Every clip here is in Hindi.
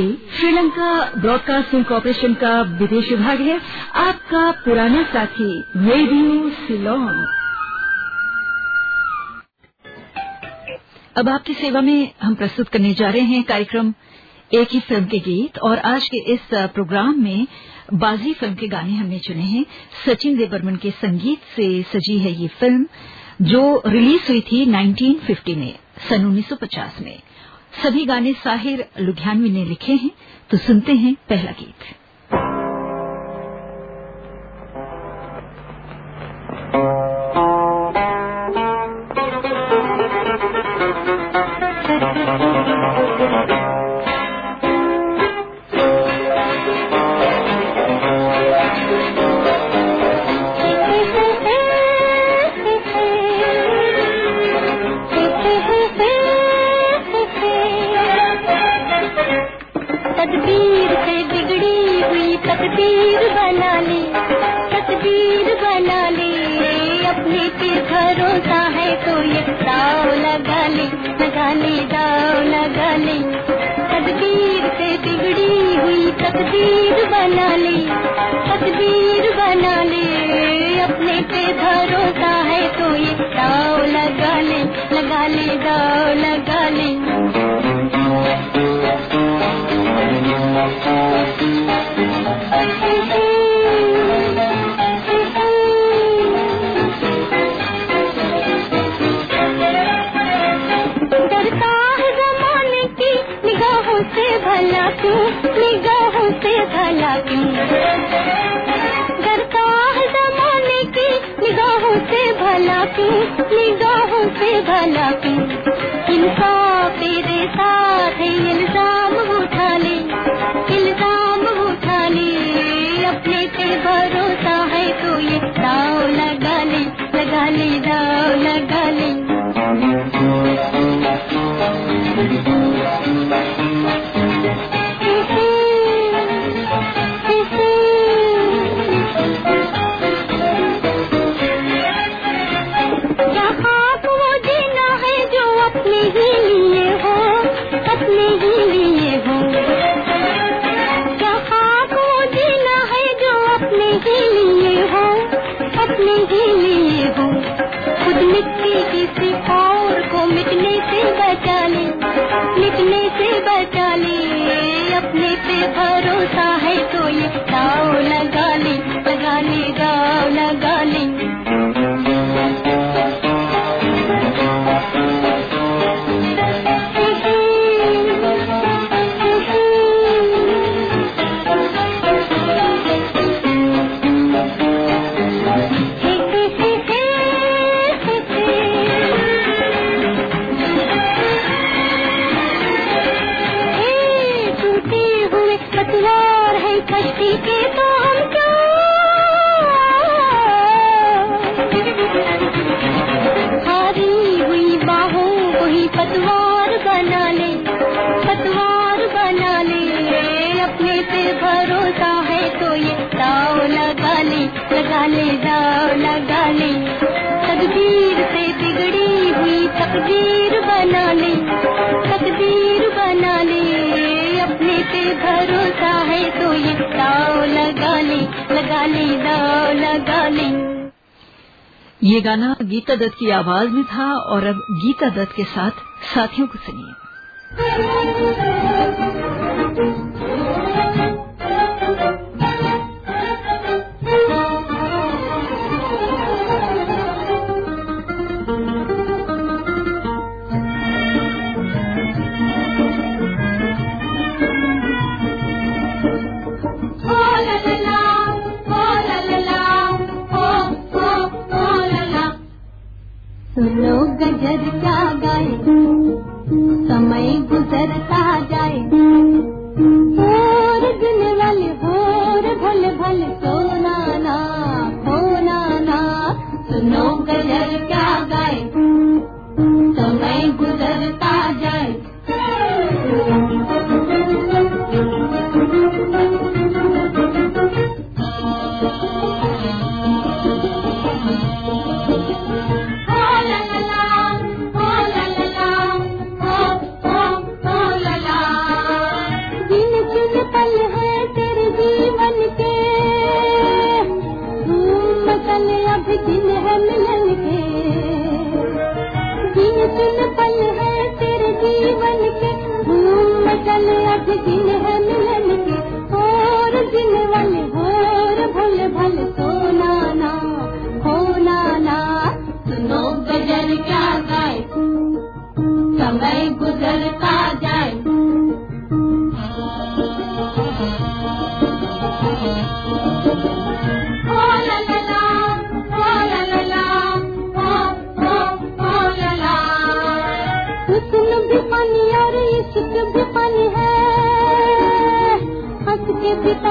ये श्रीलंका ब्रॉडकास्टिंग कॉरपोरेशन का विदेश विभाग है, आपका पुराना साथी, रेडियो सिलोन। अब आपकी सेवा में हम प्रस्तुत करने जा रहे हैं कार्यक्रम एक ही फ़िल्म के गीत, और आज के इस प्रोग्राम में बाजी फ़िल्म के गाने हमने चुने हैं। सचिन देवर्मन के संगीत से सजी है ये फ़िल्म, जो रिलीज़ हुई थी 1950 में, सन 1950 में। सभी गाने साहिर लुधियानवी ने लिखे हैं तो सुनते हैं पहला गीत। ये के गाना गीता दत्त की आवाज़ में था और अब गीता दत्त के साथ साथियों को सुनिए।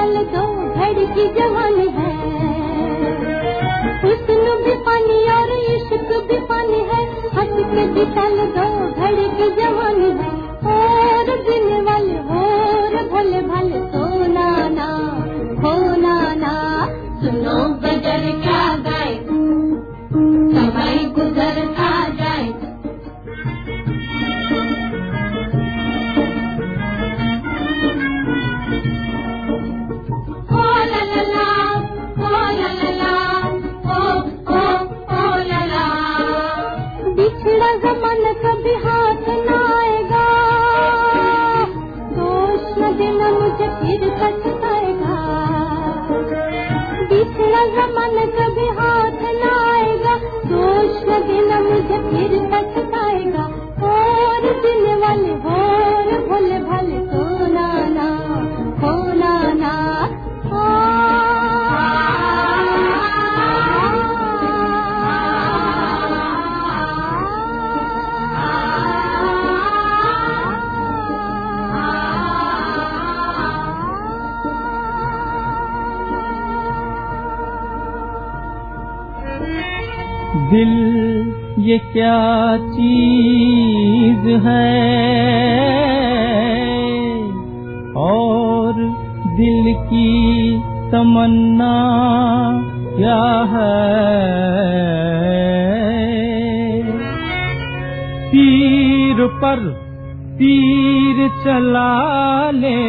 तल दो घड़ी की जवानी है। हुस्न भी पानी और इश्क भी पानी है। हंस के भी तल दो घड़ी की जवानी है। और दिन वाले, और भले भले, सोना ना होना ना। सुनो गजर क्या गाए समय गुजर क्या चीज़ है? और दिल की तमन्ना क्या है? तीर पर तीर चला ले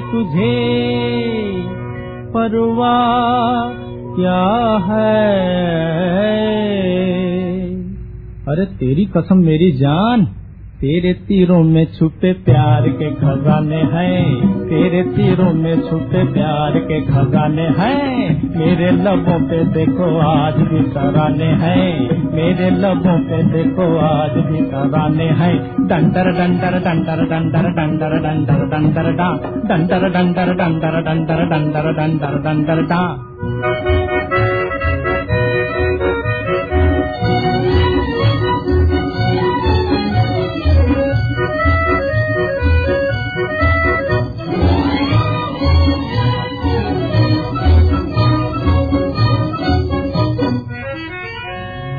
तुझे, परवाह क्या है? अरे तेरी कसम मेरी जान तेरे तीरों में छुपे प्यार के खजाने हैं तेरे तीरों में छुपे प्यार के खजाने हैं मेरे लबों पे देखो आज भी तराने हैं मेरे लबों पे देखो आज भी तराने हैं डंडर डंडर डंडर डंडर डंडर डंडर डंडर डा डंडर डंडर डंडर डंडर डंडर डंडर डंडर डा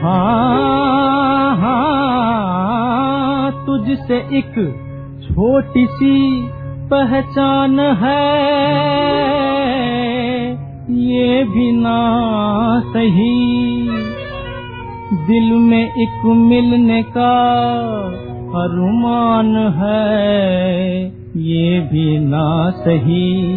हाँ हाँ तुझसे एक छोटी सी पहचान है। ये भी ना सही। दिल में एक मिलने का अरुमान है। ये भी ना सही।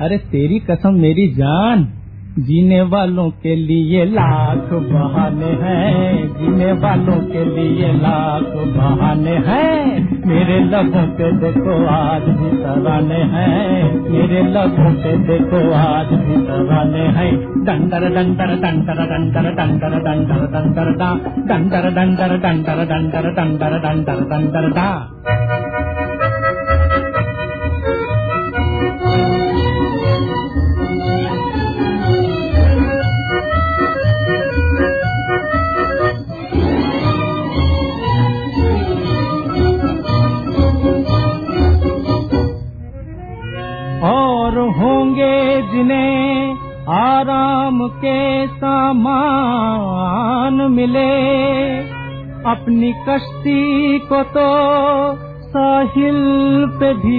अरे तेरी कसम, मेरी जान। जीने वालों के लिए लाख बहाने हैं जीने वालों के लिए लाख बहाने हैं मेरे लबों पे देखो आज भी तराने हैं मेरे लबों पे देखो आज भी तराने हैं डंडर डंडर डंडर डंडर डंडर डंडर डंडर डा डंडर डंडर डंडर डंडर डंडर डंडर डंडर डा अपनी कश्ती को तो साहिल पे भी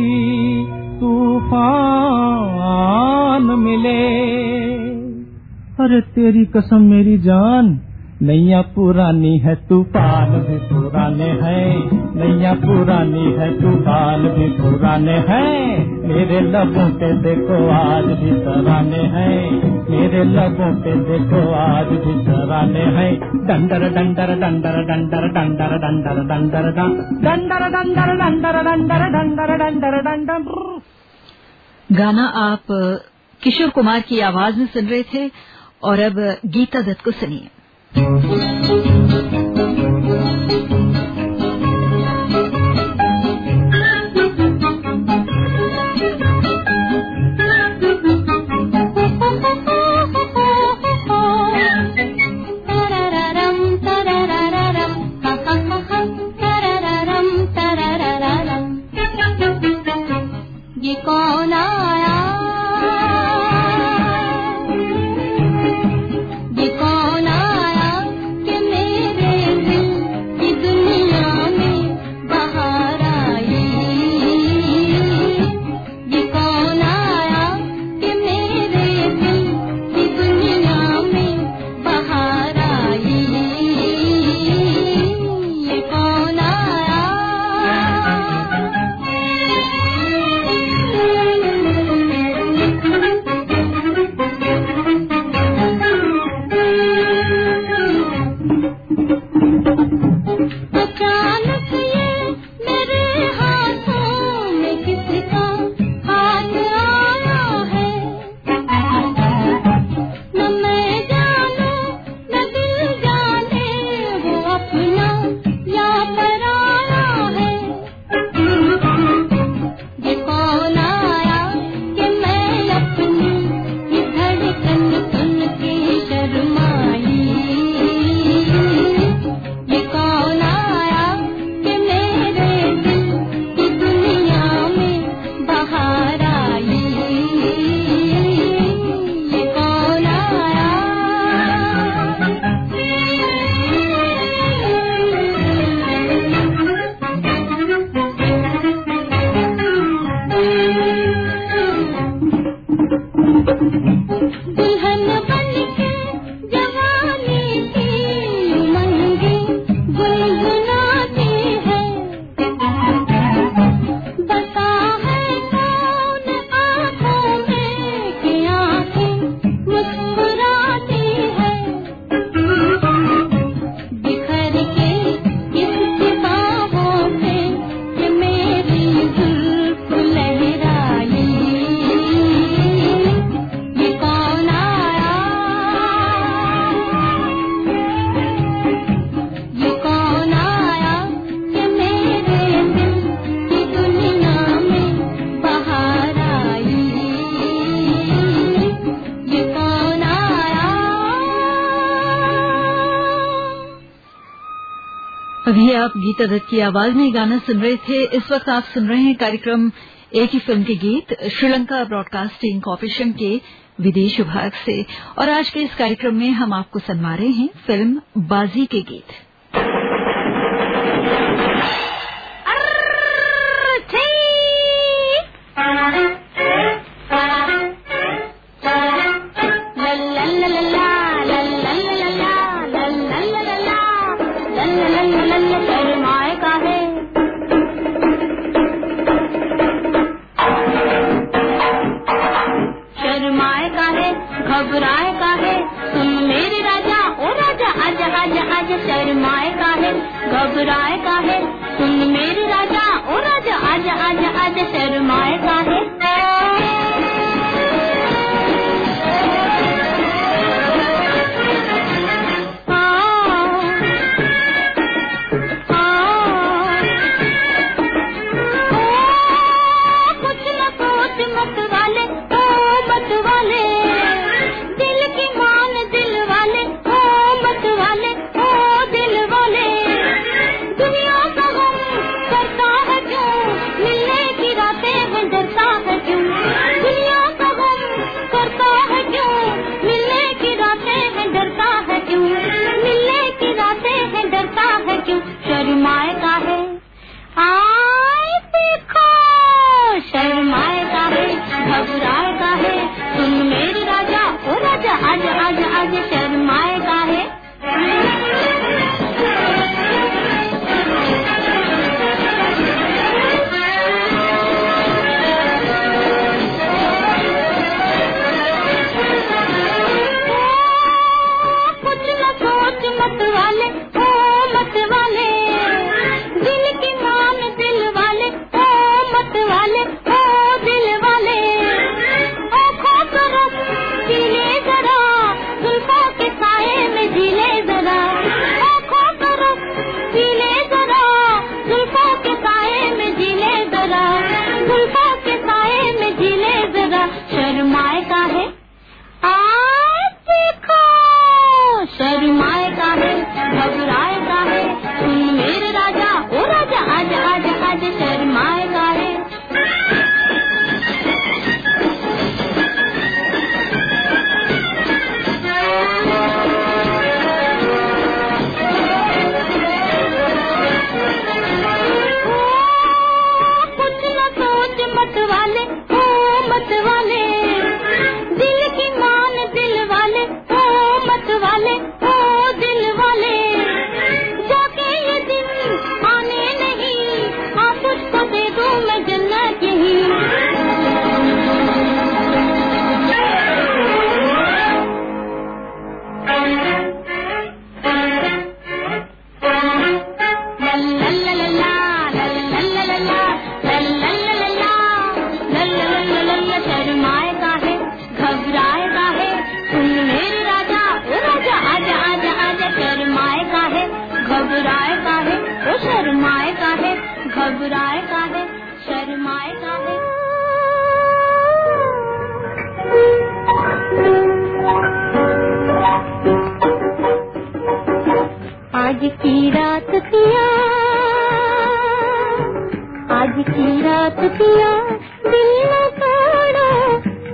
तूफ़ान मिले। अरे तेरी कसम मेरी जान नैया पुरानी है तू पाल भी पुराने हैं नैया पुरानी है तू पाल भी पुराने हैं मेरे लबों पे देखो आज भी तराने हैं मेरे लबों पे देखो आज भी तराने हैं डंडर डंडर डंडर डंडर डंडर डंडर डंडर डंडर डंडर डंडर डंडर डंडर डंडर डंडर गाना आप किशोर कुमार की आवाज़ में सुन रहे थे और अब गीता दत्त को सुनिए Música गीता दत्त की आवाज़ में गाना सुन रहे थे। इस वक्त आप सुन रहे हैं कार्यक्रम एक ही फ़िल्म के गीत, श्रीलंका ब्रॉडकास्टिंग कॉरपोरेशन के विदेश विभाग से। और आज के इस कार्यक्रम में हम आपको सुनवा रहे हैं फ़िल्म बाजी के गीत। आज की रात पिया दिल न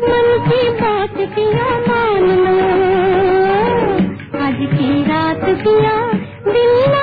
मन की बात पिया मान लो आज की रात पिया दिल न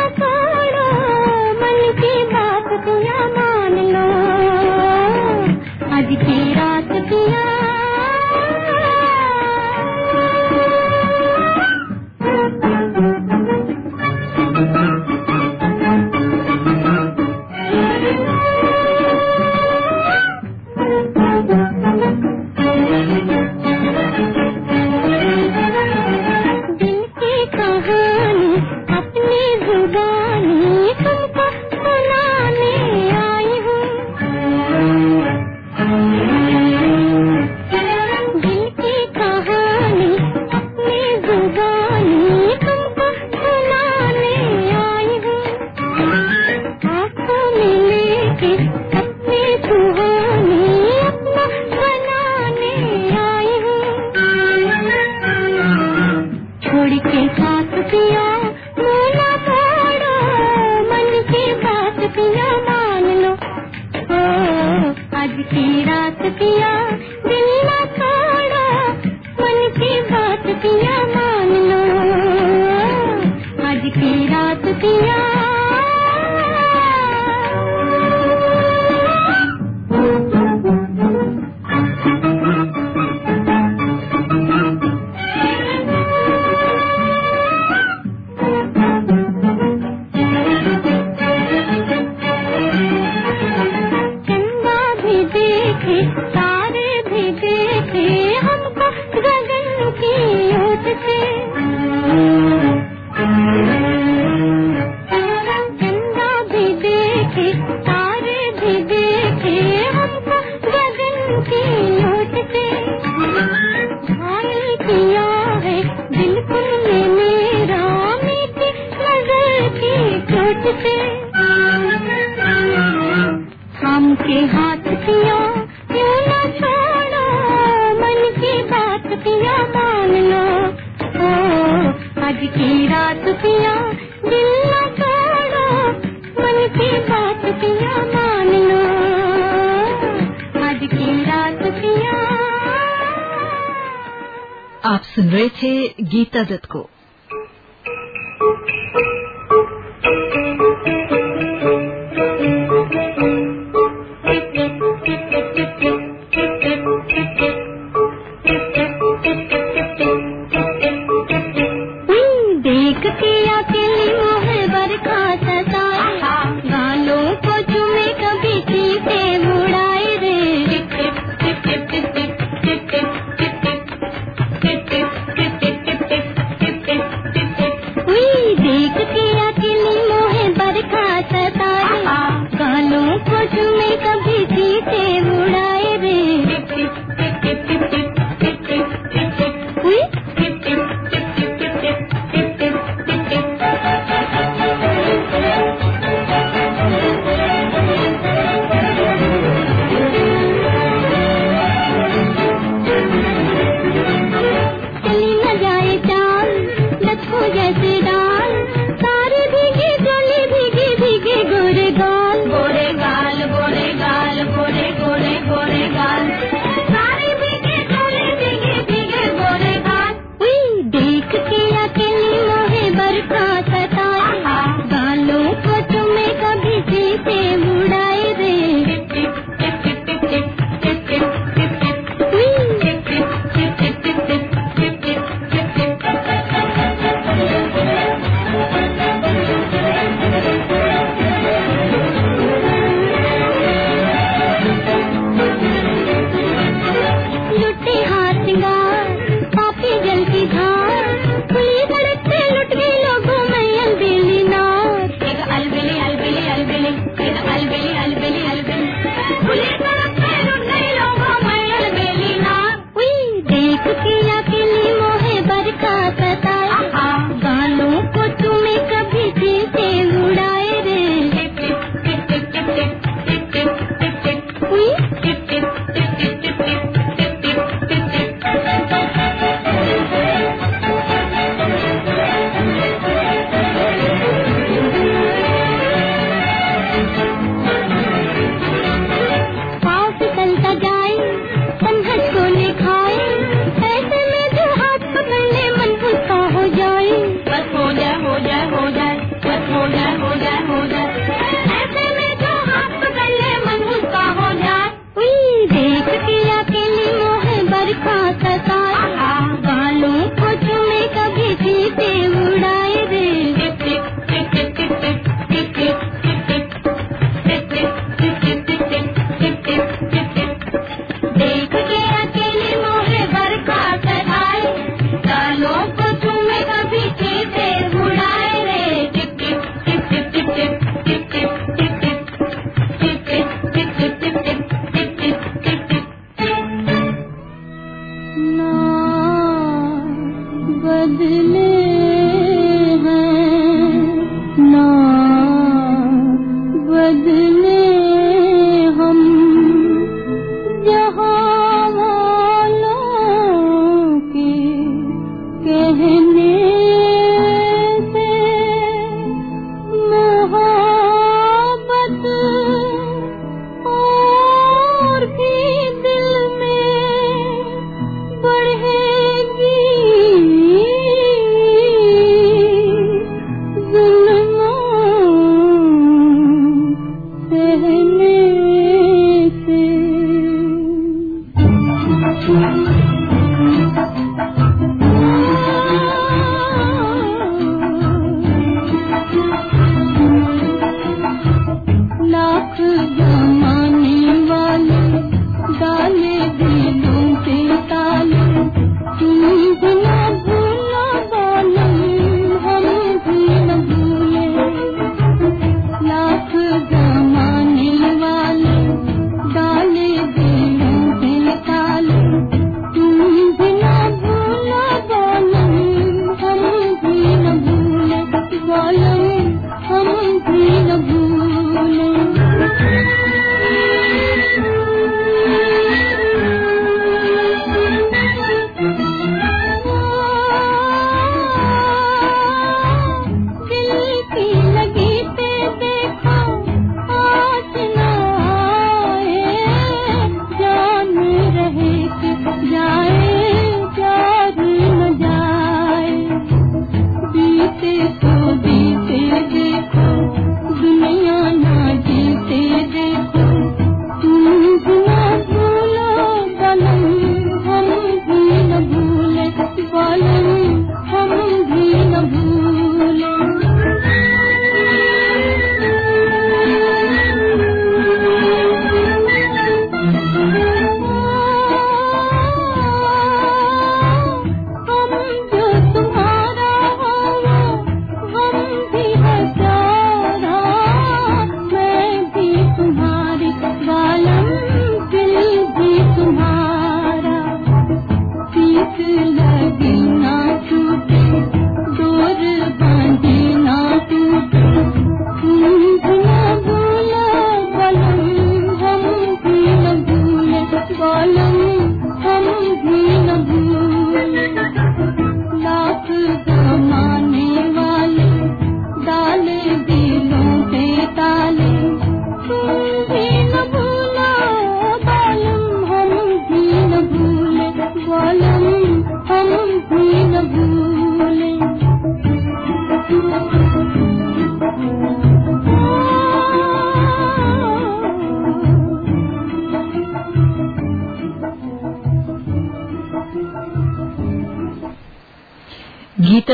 आप सुन रहे थे गीता दत्त को।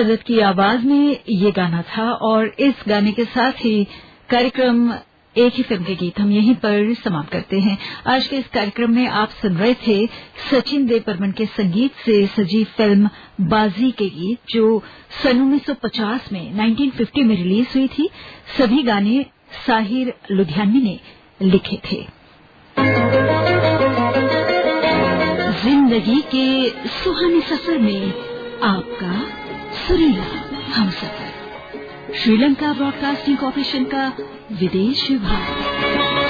गीता की आवाज़ में ये गाना था और इस गाने के साथ ही कार्यक्रम एक ही फ़िल्म के गीत हम यहीं पर समाप्त करते हैं। आज के इस कार्यक्रम में आप सुन रहे थे सचिन देव बर्मन के संगीत से सजी फ़िल्म बाजी के गीत, जो सन 1950 में 1950 में रिलीज़ हुई थी। सभी गाने साहिर लुधियानवी ने लिखे थे। ज़िंदगी के सुहाने सफ़र में आपका हम सफ़र श्रीलंका ब्रॉडकास्टिंग कॉरपोरेशन का विदेश विभाग।